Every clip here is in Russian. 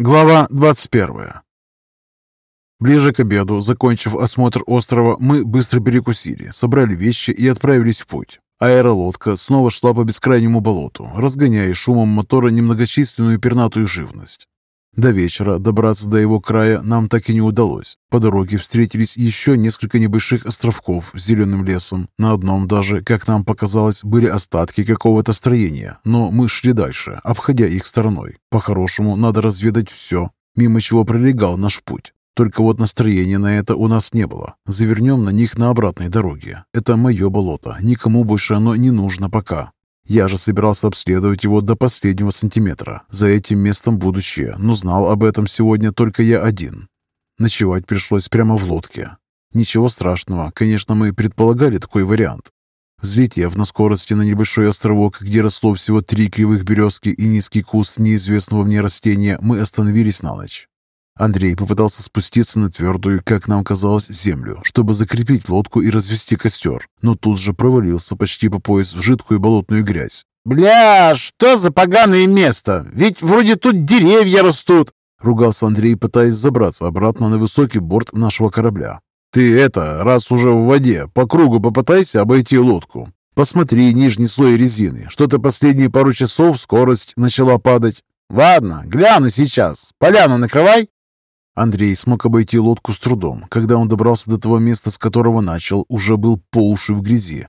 Глава 21 Ближе к обеду, закончив осмотр острова, мы быстро перекусили, собрали вещи и отправились в путь. Аэролодка снова шла по бескрайнему болоту, разгоняя шумом мотора немногочисленную пернатую живность. До вечера добраться до его края нам так и не удалось. По дороге встретились еще несколько небольших островков с зеленым лесом. На одном даже, как нам показалось, были остатки какого-то строения, но мы шли дальше, обходя их стороной. По-хорошему, надо разведать все, мимо чего пролегал наш путь. Только вот настроения на это у нас не было. Завернем на них на обратной дороге. Это мое болото, никому больше оно не нужно пока. Я же собирался обследовать его до последнего сантиметра. За этим местом будущее, но знал об этом сегодня только я один. Ночевать пришлось прямо в лодке. Ничего страшного, конечно, мы предполагали такой вариант. Взлетев на скорости на небольшой островок, где росло всего три кривых березки и низкий куст неизвестного мне растения, мы остановились на ночь. Андрей попытался спуститься на твердую, как нам казалось, землю, чтобы закрепить лодку и развести костер, но тут же провалился почти по пояс в жидкую болотную грязь. «Бля, что за поганое место? Ведь вроде тут деревья растут!» Ругался Андрей, пытаясь забраться обратно на высокий борт нашего корабля. «Ты это, раз уже в воде, по кругу попытайся обойти лодку. Посмотри нижний слой резины. Что-то последние пару часов скорость начала падать. «Ладно, гляну сейчас. Поляну накрывай!» Андрей смог обойти лодку с трудом. Когда он добрался до того места, с которого начал, уже был по уши в грязи.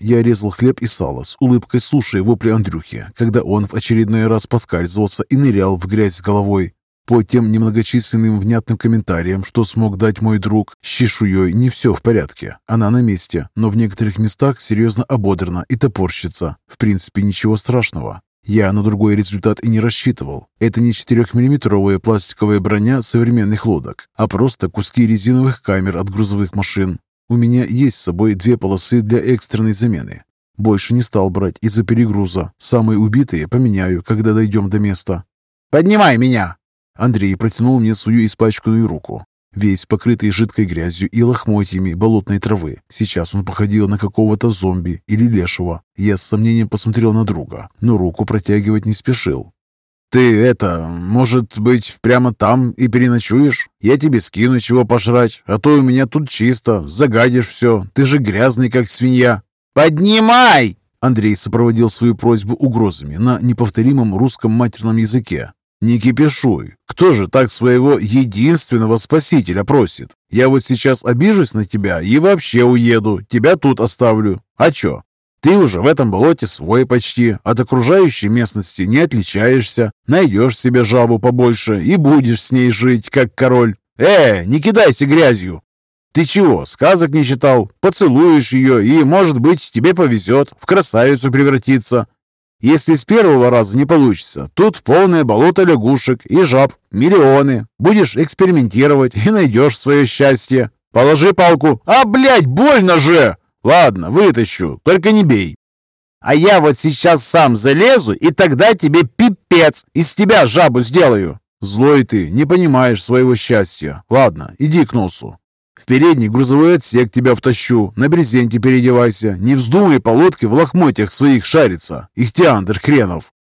Я резал хлеб и сало, с улыбкой слушая вопли Андрюхи, когда он в очередной раз поскальзывался и нырял в грязь с головой. По тем немногочисленным внятным комментариям, что смог дать мой друг, с чешуей не все в порядке. Она на месте, но в некоторых местах серьезно ободрана и топорщится. В принципе, ничего страшного. Я на другой результат и не рассчитывал. Это не 4-миллиметровая пластиковая броня современных лодок, а просто куски резиновых камер от грузовых машин. У меня есть с собой две полосы для экстренной замены. Больше не стал брать из-за перегруза. Самые убитые поменяю, когда дойдем до места. «Поднимай меня!» Андрей протянул мне свою испачканную руку весь покрытый жидкой грязью и лохмотьями болотной травы. Сейчас он походил на какого-то зомби или лешего. Я с сомнением посмотрел на друга, но руку протягивать не спешил. «Ты это, может быть, прямо там и переночуешь? Я тебе скину чего пожрать, а то у меня тут чисто, загадишь все, ты же грязный, как свинья». «Поднимай!» Андрей сопроводил свою просьбу угрозами на неповторимом русском матерном языке. «Не кипишуй. Кто же так своего единственного спасителя просит? Я вот сейчас обижусь на тебя и вообще уеду. Тебя тут оставлю. А чё? Ты уже в этом болоте свой почти. От окружающей местности не отличаешься. Найдешь себе жабу побольше и будешь с ней жить, как король. Э, не кидайся грязью. Ты чего, сказок не читал? Поцелуешь ее, и, может быть, тебе повезет в красавицу превратиться. Если с первого раза не получится, тут полное болото лягушек и жаб, миллионы. Будешь экспериментировать и найдешь свое счастье. Положи палку. А, блядь, больно же! Ладно, вытащу, только не бей. А я вот сейчас сам залезу, и тогда тебе пипец, из тебя жабу сделаю. Злой ты, не понимаешь своего счастья. Ладно, иди к носу. В передний грузовой отсек тебя втащу, на брезенте переодевайся. Не вздумай по лодке в лохмотьях своих шариться. Ихтиандр хренов!»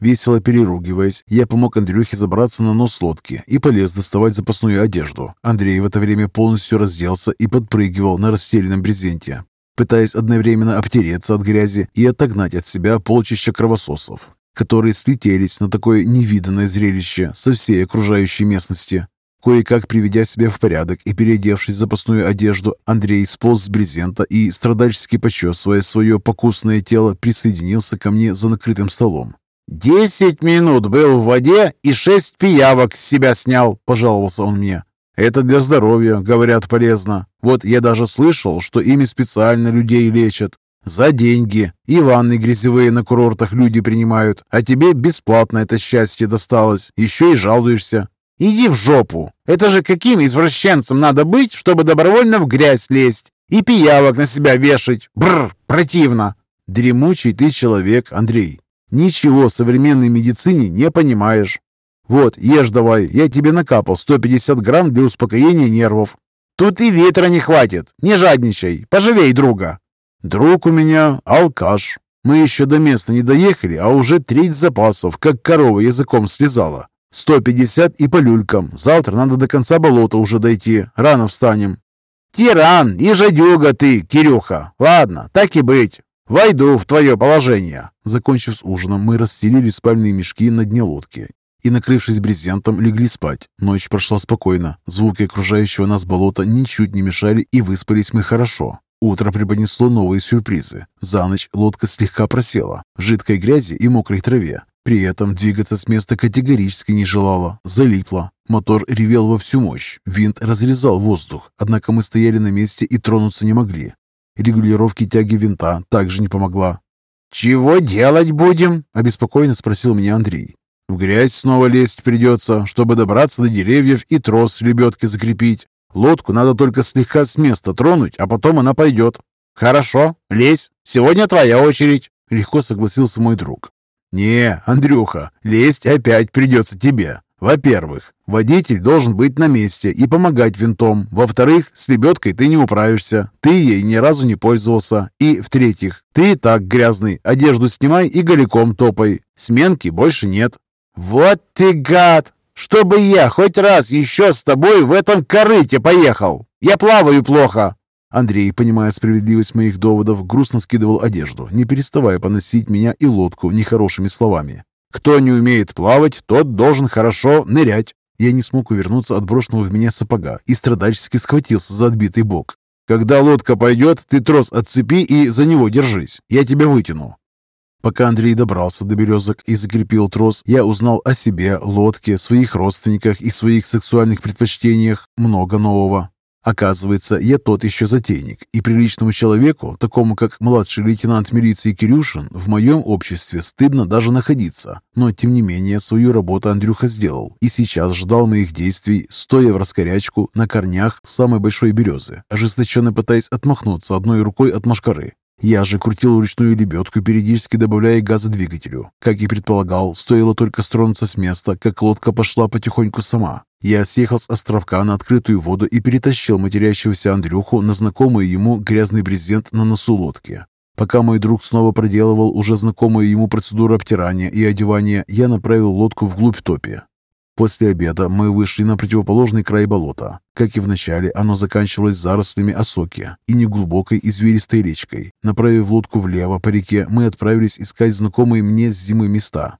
Весело переругиваясь, я помог Андрюхе забраться на нос лодки и полез доставать запасную одежду. Андрей в это время полностью разделся и подпрыгивал на расстеленном брезенте, пытаясь одновременно обтереться от грязи и отогнать от себя полчища кровососов, которые слетелись на такое невиданное зрелище со всей окружающей местности. Кое-как приведя себя в порядок и переодевшись в запасную одежду, Андрей сполз с брезента и, страдальчески почесывая свое покусное тело, присоединился ко мне за накрытым столом. «Десять минут был в воде и шесть пиявок с себя снял», – пожаловался он мне. «Это для здоровья, говорят, полезно. Вот я даже слышал, что ими специально людей лечат. За деньги. И ванны грязевые на курортах люди принимают. А тебе бесплатно это счастье досталось. Еще и жалуешься. Иди в жопу! Это же каким извращенцем надо быть, чтобы добровольно в грязь лезть и пиявок на себя вешать? Бррр, противно!» «Дремучий ты человек, Андрей. Ничего в современной медицине не понимаешь. Вот, ешь давай, я тебе накапал 150 грамм для успокоения нервов». «Тут и ветра не хватит. Не жадничай. Пожалей друга». «Друг у меня алкаш. Мы еще до места не доехали, а уже треть запасов, как корова языком слезала. Сто пятьдесят и по люлькам. Завтра надо до конца болота уже дойти. Рано встанем. Тиран и жадюга ты, Кирюха. Ладно, так и быть. Войду в твое положение. Закончив с ужином, мы расстелили спальные мешки на дне лодки и, накрывшись брезентом, легли спать. Ночь прошла спокойно. Звуки окружающего нас болота ничуть не мешали, и выспались мы хорошо. Утро преподнесло новые сюрпризы. За ночь лодка слегка просела в жидкой грязи и мокрой траве. При этом двигаться с места категорически не желала, залипла. Мотор ревел во всю мощь, винт разрезал воздух, однако мы стояли на месте и тронуться не могли. Регулировки тяги винта также не помогла. «Чего делать будем?» – обеспокоенно спросил меня Андрей. В грязь снова лезть придется, чтобы добраться до деревьев и трос лебедки закрепить. Лодку надо только слегка с места тронуть, а потом она пойдет. Хорошо, лезь. Сегодня твоя очередь. Легко согласился мой друг. Не, Андрюха, лезть опять придется тебе. Во-первых, водитель должен быть на месте и помогать винтом. Во-вторых, с лебедкой ты не управишься. Ты ей ни разу не пользовался. И в-третьих, ты и так грязный. Одежду снимай и голиком топай. Сменки больше нет. «Вот ты гад! Чтобы я хоть раз еще с тобой в этом корыте поехал! Я плаваю плохо!» Андрей, понимая справедливость моих доводов, грустно скидывал одежду, не переставая поносить меня и лодку нехорошими словами. «Кто не умеет плавать, тот должен хорошо нырять». Я не смог увернуться от брошенного в меня сапога и страдальчески схватился за отбитый бок. «Когда лодка пойдет, ты трос отцепи и за него держись. Я тебя вытяну». Пока Андрей добрался до березок и закрепил трос, я узнал о себе, лодке, своих родственниках и своих сексуальных предпочтениях много нового. Оказывается, я тот еще затейник, и приличному человеку, такому как младший лейтенант милиции Кирюшин, в моем обществе стыдно даже находиться. Но, тем не менее, свою работу Андрюха сделал, и сейчас ждал моих действий, стоя в раскорячку на корнях самой большой березы, ожесточенно пытаясь отмахнуться одной рукой от машкары. Я же крутил ручную лебедку, периодически добавляя газа двигателю. Как и предполагал, стоило только стронуться с места, как лодка пошла потихоньку сама. Я съехал с островка на открытую воду и перетащил матерящегося Андрюху на знакомый ему грязный брезент на носу лодки. Пока мой друг снова проделывал уже знакомую ему процедуру обтирания и одевания, я направил лодку вглубь топи. После обеда мы вышли на противоположный край болота. Как и в начале, оно заканчивалось зарослями осоки и неглубокой извилистой речкой. Направив лодку влево по реке, мы отправились искать знакомые мне с зимы места.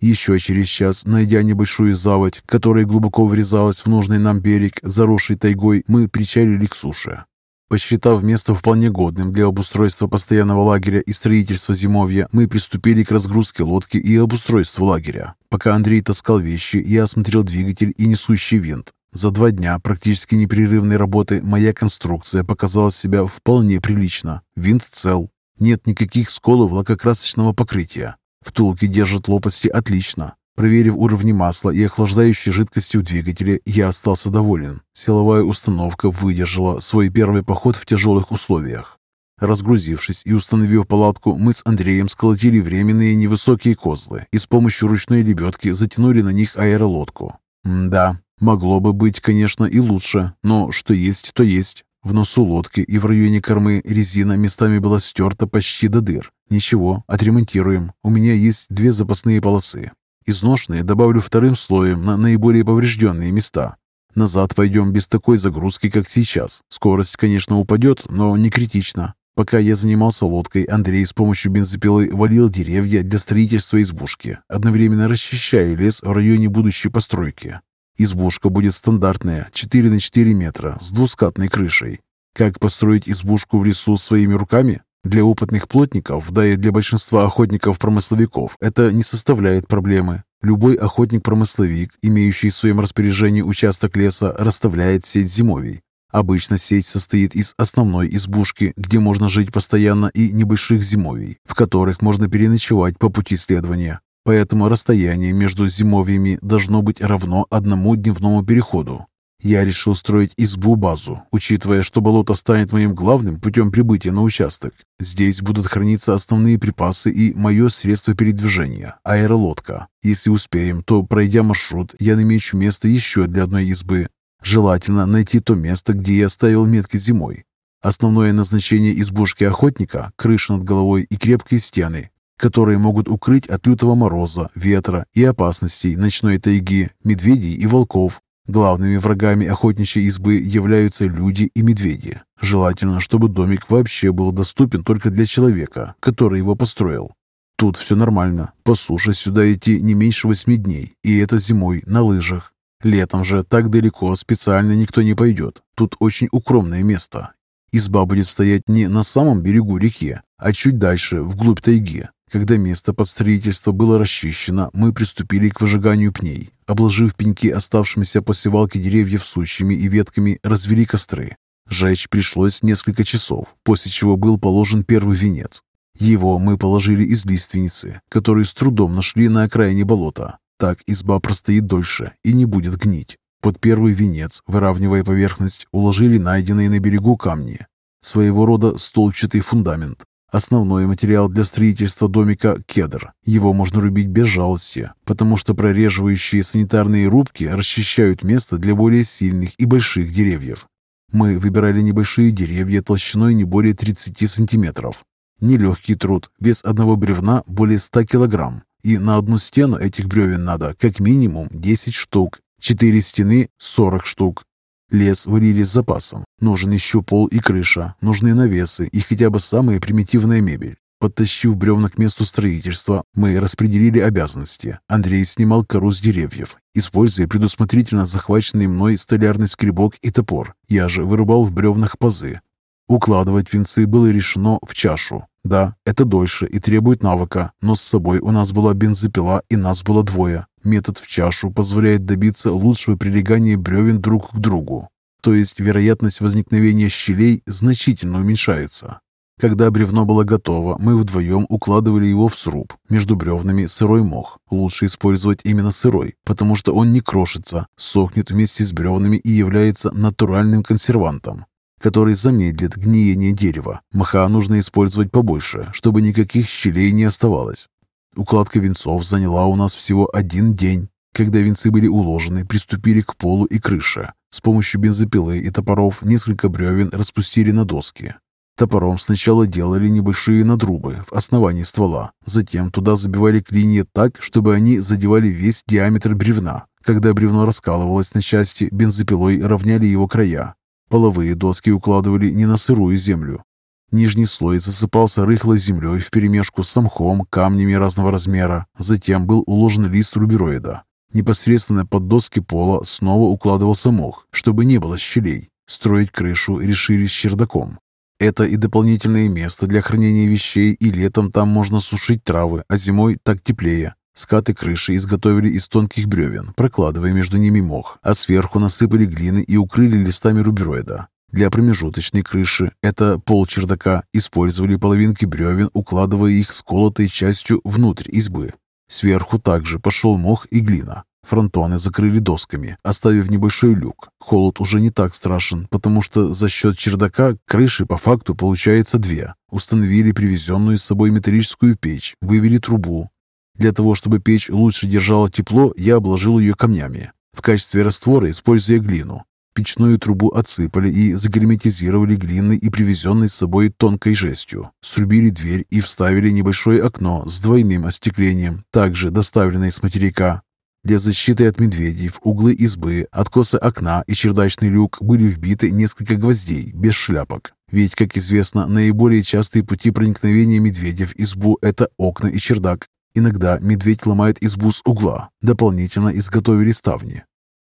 Еще через час, найдя небольшую заводь, которая глубоко врезалась в нужный нам берег, заросший тайгой, мы причалили к суше. Посчитав место вполне годным для обустройства постоянного лагеря и строительства зимовья, мы приступили к разгрузке лодки и обустройству лагеря. Пока Андрей таскал вещи, я осмотрел двигатель и несущий винт. За два дня практически непрерывной работы моя конструкция показала себя вполне прилично. Винт цел. Нет никаких сколов лакокрасочного покрытия. Втулки держат лопасти отлично. Проверив уровни масла и охлаждающей жидкости в двигателе, я остался доволен. Силовая установка выдержала свой первый поход в тяжелых условиях. Разгрузившись и установив палатку, мы с Андреем сколотили временные невысокие козлы и с помощью ручной лебедки затянули на них аэролодку. М да, могло бы быть, конечно, и лучше, но что есть, то есть. В носу лодки и в районе кормы резина местами была стерта почти до дыр. Ничего, отремонтируем. У меня есть две запасные полосы. Изношенные добавлю вторым слоем на наиболее поврежденные места. Назад пойдем без такой загрузки, как сейчас. Скорость, конечно, упадет, но не критично. Пока я занимался лодкой, Андрей с помощью бензопилы валил деревья для строительства избушки, одновременно расчищая лес в районе будущей постройки. Избушка будет стандартная, 4 на 4 метра, с двускатной крышей. Как построить избушку в лесу своими руками? Для опытных плотников, да и для большинства охотников-промысловиков, это не составляет проблемы. Любой охотник-промысловик, имеющий в своем распоряжении участок леса, расставляет сеть зимовий. Обычно сеть состоит из основной избушки, где можно жить постоянно, и небольших зимовий, в которых можно переночевать по пути следования. Поэтому расстояние между зимовьями должно быть равно одному дневному переходу. Я решил строить избу-базу, учитывая, что болото станет моим главным путем прибытия на участок. Здесь будут храниться основные припасы и мое средство передвижения – аэролодка. Если успеем, то, пройдя маршрут, я намечу место еще для одной избы. Желательно найти то место, где я оставил метки зимой. Основное назначение избушки охотника – крыша над головой и крепкие стены. Которые могут укрыть от лютого мороза, ветра и опасностей ночной тайги, медведей и волков. Главными врагами охотничьей избы являются люди и медведи. Желательно, чтобы домик вообще был доступен только для человека, который его построил. Тут все нормально. По суше сюда идти не меньше восьми дней, и это зимой на лыжах. Летом же так далеко специально никто не пойдет. Тут очень укромное место. Изба будет стоять не на самом берегу реки, а чуть дальше, вглубь тайги. Когда место под строительство было расчищено, мы приступили к выжиганию пней. Обложив пеньки оставшимися после валки деревьев сучьями и ветками, развели костры. Жечь пришлось несколько часов, после чего был положен первый венец. Его мы положили из лиственницы, которую с трудом нашли на окраине болота. Так изба простоит дольше и не будет гнить. Под первый венец, выравнивая поверхность, уложили найденные на берегу камни. Своего рода столбчатый фундамент. Основной материал для строительства домика – кедр. Его можно рубить без жалости, потому что прореживающие санитарные рубки расчищают место для более сильных и больших деревьев. Мы выбирали небольшие деревья толщиной не более 30 сантиметров. Нелегкий труд, вес одного бревна более 100 килограмм. И на одну стену этих бревен надо как минимум 10 штук, четыре стены 40 штук. Лес варили с запасом. Нужен еще пол и крыша, нужны навесы и хотя бы самая примитивная мебель. Подтащив бревна к месту строительства, мы распределили обязанности. Андрей снимал кору с деревьев, используя предусмотрительно захваченный мной столярный скребок и топор. Я же вырубал в бревнах пазы. Укладывать венцы было решено в чашу. Да, это дольше и требует навыка, но с собой у нас была бензопила и нас было двое. Метод в чашу позволяет добиться лучшего прилегания бревен друг к другу. То есть вероятность возникновения щелей значительно уменьшается. Когда бревно было готово, мы вдвоем укладывали его в сруб. Между бревнами сырой мох. Лучше использовать именно сырой, потому что он не крошится, сохнет вместе с бревнами и является натуральным консервантом который замедлит гниение дерева. Мха нужно использовать побольше, чтобы никаких щелей не оставалось. Укладка венцов заняла у нас всего один день. Когда венцы были уложены, приступили к полу и крыше. С помощью бензопилы и топоров несколько бревен распустили на доски. Топором сначала делали небольшие надрубы в основании ствола, затем туда забивали клинья так, чтобы они задевали весь диаметр бревна. Когда бревно раскалывалось на части, бензопилой равняли его края, Половые доски укладывали не на сырую землю. Нижний слой засыпался рыхлой землей вперемешку с самхом, камнями разного размера. Затем был уложен лист рубероида. Непосредственно под доски пола снова укладывался мох, чтобы не было щелей. Строить крышу решили с чердаком. Это и дополнительное место для хранения вещей, и летом там можно сушить травы, а зимой так теплее. Скаты крыши изготовили из тонких бревен, прокладывая между ними мох, а сверху насыпали глины и укрыли листами рубероида. Для промежуточной крыши, это пол чердака, использовали половинки бревен, укладывая их сколотой частью внутрь избы. Сверху также пошел мох и глина. Фронтоны закрыли досками, оставив небольшой люк. Холод уже не так страшен, потому что за счет чердака крыши по факту получается две. Установили привезенную с собой металлическую печь, вывели трубу, для того, чтобы печь лучше держала тепло, я обложил ее камнями. В качестве раствора используя глину. Печную трубу отсыпали и загерметизировали глиной и привезенной с собой тонкой жестью. Срубили дверь и вставили небольшое окно с двойным остеклением, также доставленное с материка. Для защиты от медведей в углы избы, откосы окна и чердачный люк были вбиты несколько гвоздей, без шляпок. Ведь, как известно, наиболее частые пути проникновения медведя в избу – это окна и чердак. Иногда медведь ломает избу с угла. Дополнительно изготовили ставни.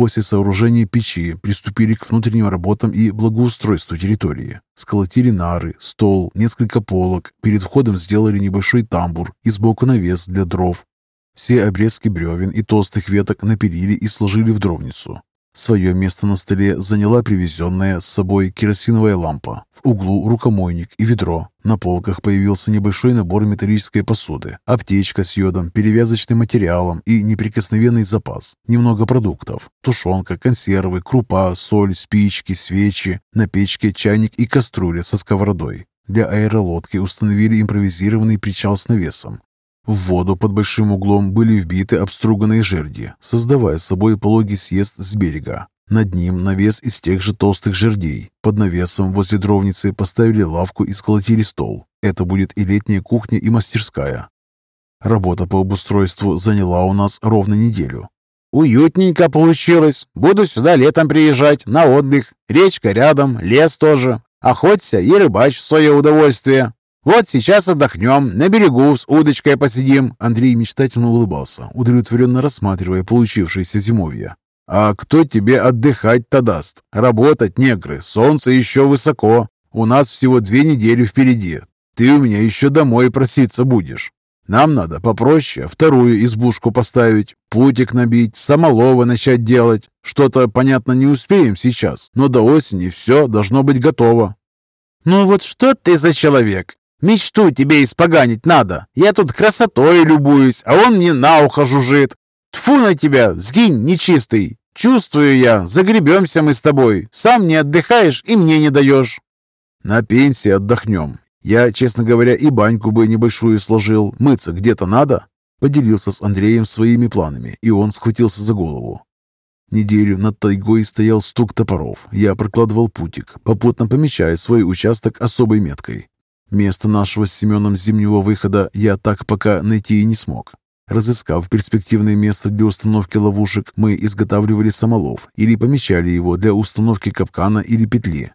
После сооружения печи приступили к внутренним работам и благоустройству территории. Сколотили нары, стол, несколько полок. Перед входом сделали небольшой тамбур и сбоку навес для дров. Все обрезки бревен и толстых веток напилили и сложили в дровницу. Свое место на столе заняла привезенная с собой керосиновая лампа. В углу рукомойник и ведро. На полках появился небольшой набор металлической посуды, аптечка с йодом, перевязочным материалом и неприкосновенный запас. Немного продуктов. Тушенка, консервы, крупа, соль, спички, свечи. На печке чайник и кастрюля со сковородой. Для аэролодки установили импровизированный причал с навесом. В воду под большим углом были вбиты обструганные жерди, создавая собой пологий съезд с берега. Над ним навес из тех же толстых жердей. Под навесом возле дровницы поставили лавку и сколотили стол. Это будет и летняя кухня, и мастерская. Работа по обустройству заняла у нас ровно неделю. Уютненько получилось. Буду сюда летом приезжать, на отдых. Речка рядом, лес тоже. Охоться и рыбачь в свое удовольствие. Вот сейчас отдохнем, на берегу с удочкой посидим. Андрей мечтательно улыбался, удовлетворенно рассматривая получившееся зимовье. «А кто тебе отдыхать-то даст? Работать, негры, солнце еще высоко. У нас всего две недели впереди. Ты у меня еще домой проситься будешь. Нам надо попроще вторую избушку поставить, путик набить, самолова начать делать. Что-то, понятно, не успеем сейчас, но до осени все должно быть готово». «Ну вот что ты за человек? Мечту тебе испоганить надо. Я тут красотой любуюсь, а он мне на ухо жужжит. Тфу на тебя, сгинь, нечистый. Чувствую я, загребемся мы с тобой. Сам не отдыхаешь и мне не даешь». «На пенсии отдохнем. Я, честно говоря, и баньку бы небольшую сложил. Мыться где-то надо?» Поделился с Андреем своими планами, и он схватился за голову. Неделю над тайгой стоял стук топоров. Я прокладывал путик, попутно помечая свой участок особой меткой. Место нашего с Семеном зимнего выхода я так пока найти и не смог. Разыскав перспективное место для установки ловушек, мы изготавливали самолов или помечали его для установки капкана или петли.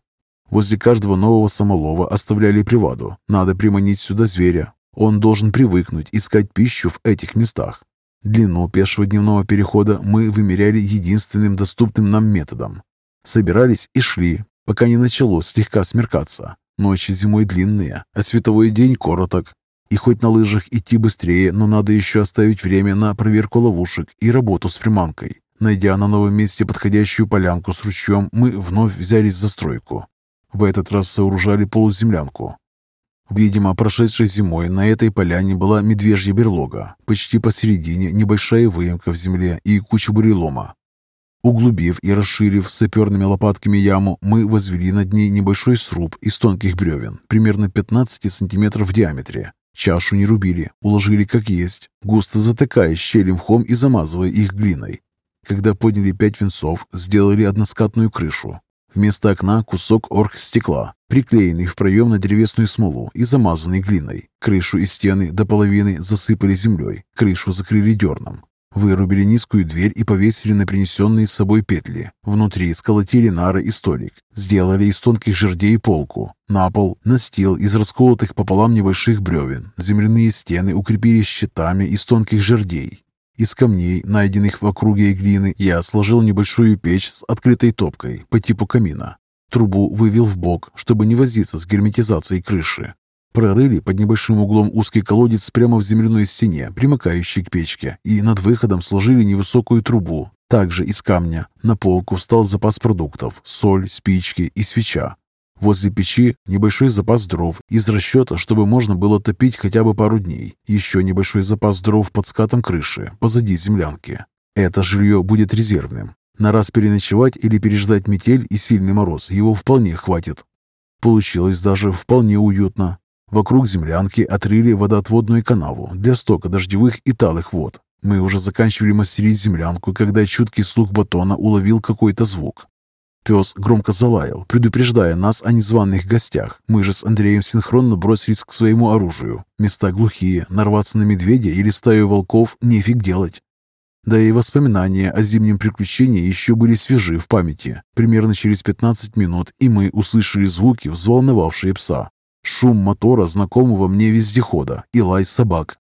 Возле каждого нового самолова оставляли приваду. Надо приманить сюда зверя. Он должен привыкнуть искать пищу в этих местах. Длину пешего дневного перехода мы вымеряли единственным доступным нам методом. Собирались и шли, пока не начало слегка смеркаться. Ночи зимой длинные, а световой день короток. И хоть на лыжах идти быстрее, но надо еще оставить время на проверку ловушек и работу с приманкой. Найдя на новом месте подходящую полянку с ручьем, мы вновь взялись за стройку. В этот раз сооружали полуземлянку. Видимо, прошедшей зимой на этой поляне была медвежья берлога, почти посередине небольшая выемка в земле и куча бурелома. Углубив и расширив саперными лопатками яму, мы возвели над ней небольшой сруб из тонких бревен, примерно 15 сантиметров в диаметре, Чашу не рубили, уложили как есть, густо затыкая щели мхом и замазывая их глиной. Когда подняли пять венцов, сделали односкатную крышу. Вместо окна кусок оргстекла, приклеенный в проем на древесную смолу и замазанный глиной. Крышу и стены до половины засыпали землей, крышу закрыли дерном. Вырубили низкую дверь и повесили на принесенные с собой петли. Внутри сколотили нары и столик. Сделали из тонких жердей полку. На пол настил из расколотых пополам небольших бревен. Земляные стены укрепили щитами из тонких жердей. Из камней, найденных в округе глины, я сложил небольшую печь с открытой топкой по типу камина. Трубу вывел в бок, чтобы не возиться с герметизацией крыши. Прорыли под небольшим углом узкий колодец прямо в земляной стене, примыкающий к печке, и над выходом сложили невысокую трубу, также из камня. На полку встал запас продуктов – соль, спички и свеча. Возле печи небольшой запас дров из расчета, чтобы можно было топить хотя бы пару дней. Еще небольшой запас дров под скатом крыши, позади землянки. Это жилье будет резервным. На раз переночевать или переждать метель и сильный мороз его вполне хватит. Получилось даже вполне уютно. Вокруг землянки отрыли водоотводную канаву для стока дождевых и талых вод. Мы уже заканчивали мастерить землянку, когда чуткий слух батона уловил какой-то звук. Пес громко залаял, предупреждая нас о незваных гостях. Мы же с Андреем синхронно бросились к своему оружию. Места глухие, нарваться на медведя или стаю волков нефиг делать. Да и воспоминания о зимнем приключении еще были свежи в памяти. Примерно через 15 минут и мы услышали звуки, взволновавшие пса. Шум мотора знакомого мне вездехода и лай собак.